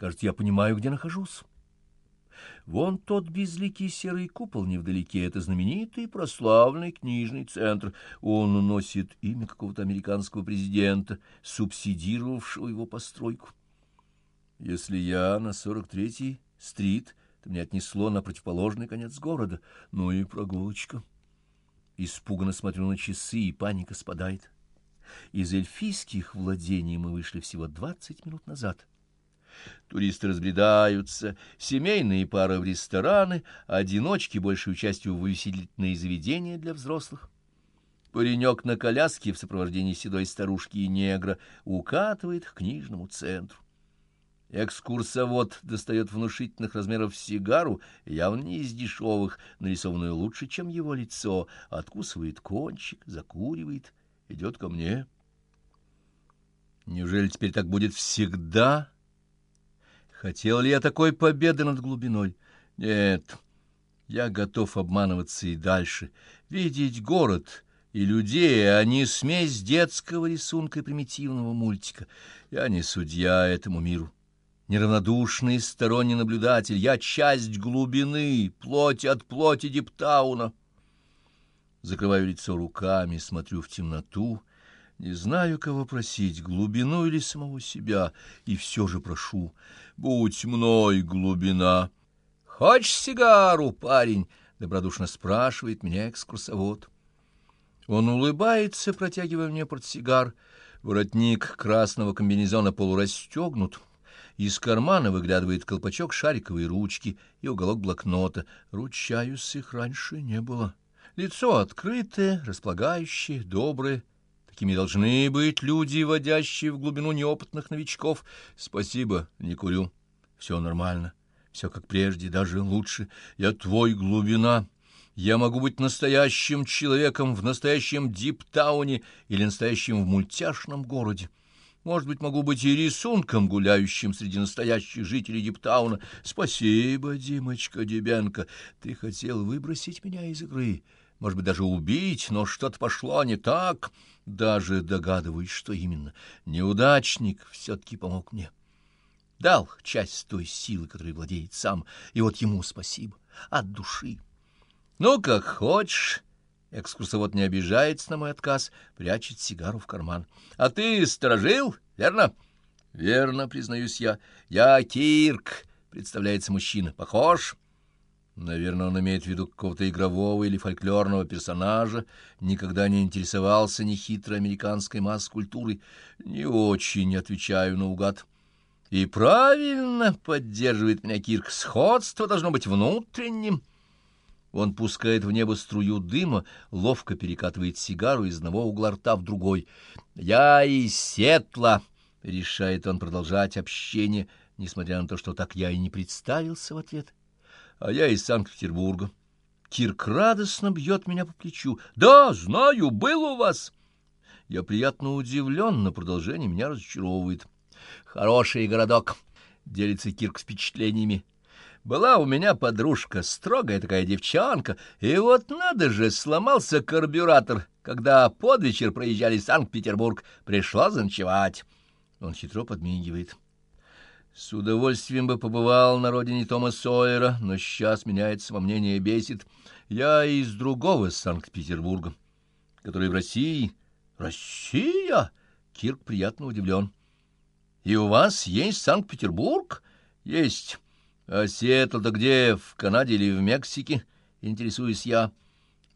Кажется, я понимаю, где нахожусь. Вон тот безликий серый купол невдалеке — это знаменитый прославленный книжный центр. Он носит имя какого-то американского президента, субсидировавшего его постройку. Если я на 43-й стрит, то меня отнесло на противоположный конец города. Ну и прогулочка. Испуганно смотрю на часы, и паника спадает. Из эльфийских владений мы вышли всего двадцать минут назад. Туристы разбредаются, семейные пары в рестораны, одиночки большей частью в увеселительные заведения для взрослых. Паренек на коляске в сопровождении седой старушки и негра укатывает к книжному центру. Экскурсовод достает внушительных размеров сигару, явно не из дешевых, нарисованную лучше, чем его лицо, откусывает кончик, закуривает, идет ко мне. Неужели теперь так будет всегда? Хотел ли я такой победы над глубиной? Нет, я готов обманываться и дальше. Видеть город и людей, а не смесь детского рисунка и примитивного мультика. Я не судья этому миру. Неравнодушный сторонний наблюдатель, я часть глубины, плоть от плоти Диптауна. Закрываю лицо руками, смотрю в темноту, не знаю, кого просить, глубину или самого себя, и все же прошу, будь мной глубина. «Хочешь сигару, парень?» — добродушно спрашивает меня экскурсовод. Он улыбается, протягивая мне портсигар. Воротник красного комбинезона полурастегнут. Из кармана выглядывает колпачок шариковой ручки и уголок блокнота. Ручаюсь, их раньше не было. Лицо открытое, располагающее, доброе, Такими должны быть люди, водящие в глубину неопытных новичков. Спасибо, не курю. Все нормально. Все как прежде, даже лучше. Я твой глубина. Я могу быть настоящим человеком в настоящем диптауне или настоящим в мультяшном городе. Может быть, могу быть и рисунком, гуляющим среди настоящих жителей Диптауна. Спасибо, Димочка Дебенко. Ты хотел выбросить меня из игры может быть, даже убить, но что-то пошло не так. Даже догадываюсь, что именно. Неудачник все-таки помог мне. Дал часть той силы, которой владеет сам, и вот ему спасибо. От души. Ну, как хочешь. Экскурсовод не обижается на мой отказ, прячет сигару в карман. А ты сторожил, верно? Верно, признаюсь я. Я Кирк, представляется мужчина. Похож? Наверное, он имеет в виду какого-то игрового или фольклорного персонажа, никогда не интересовался ни хитрой американской масс-культурой. Не очень отвечаю наугад. И правильно поддерживает меня Кирк, сходство должно быть внутренним. Он пускает в небо струю дыма, ловко перекатывает сигару из одного угла рта в другой. «Я из Сетла!» — решает он продолжать общение, несмотря на то, что так я и не представился в ответ. — а я из Санкт-Петербурга. Кирк радостно бьет меня по плечу. «Да, знаю, был у вас!» Я приятно удивлен, но продолжение меня разочаровывает. «Хороший городок!» — делится Кирк впечатлениями. «Была у меня подружка, строгая такая девчонка, и вот надо же, сломался карбюратор, когда под вечер проезжали Санкт-Петербург. Пришла заночевать». Он хитро подмигивает. С удовольствием бы побывал на родине Тома Сойера, но сейчас меняется во мнение бесит. Я из другого Санкт-Петербурга, который в России. Россия? Кирк приятно удивлен. И у вас есть Санкт-Петербург? Есть. А Сиэтл-то где, в Канаде или в Мексике? Интересуюсь я.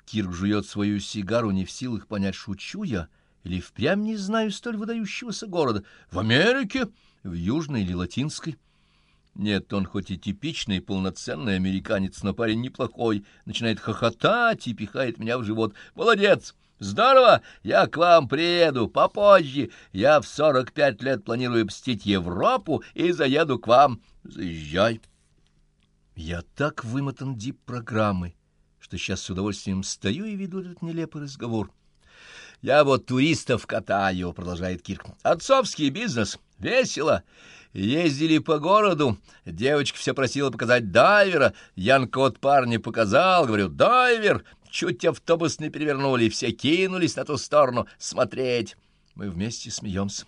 Кирк жует свою сигару, не в силах понять, шучу я или впрямь не знаю столь выдающегося города. В Америке? — в южной или латинской. Нет, он хоть и типичный полноценный американец, но парень неплохой, начинает хохотать и пихает меня в живот. Молодец! Здорово! Я к вам приеду попозже. Я в сорок пять лет планирую посетить Европу и заеду к вам. Заезжай. Я так вымотан дип-программой, что сейчас с удовольствием стою и веду этот нелепый разговор. Я вот туристов катаю, — продолжает Кирк. Отцовский бизнес. Весело. Ездили по городу, девочка все просила показать дайвера, Янка вот парня показал, говорю, дайвер, чуть автобус не перевернули, все кинулись на ту сторону смотреть. Мы вместе смеемся.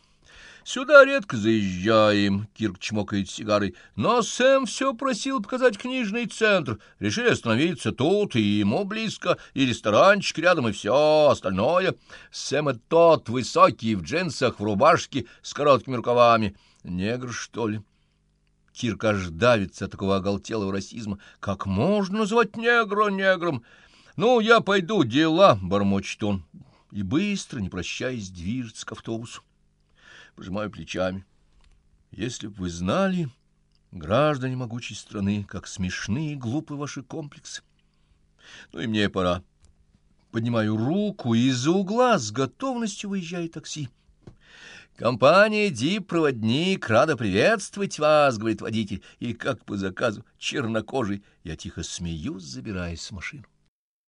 Сюда редко заезжаем, Кирк чмокает сигарой, но Сэм все просил показать книжный центр. Решили остановиться тут, и ему близко, и ресторанчик рядом, и все остальное. Сэм это тот высокий, в джинсах, в рубашке, с короткими рукавами. Негр, что ли? Кирк аж давится от такого оголтелого расизма. Как можно назвать негра негром? Ну, я пойду, дела, — бормочет он, и быстро, не прощаясь, движется к автобусу пожимаю плечами. Если б вы знали, граждане могучей страны, как смешны и глупы ваши комплексы. Ну и мне пора. Поднимаю руку, и из-за угла с готовностью выезжает такси. «Компания «Дип-проводник» рада приветствовать вас», — говорит водитель, и как по заказу чернокожий. Я тихо смеюсь, забираясь в машину.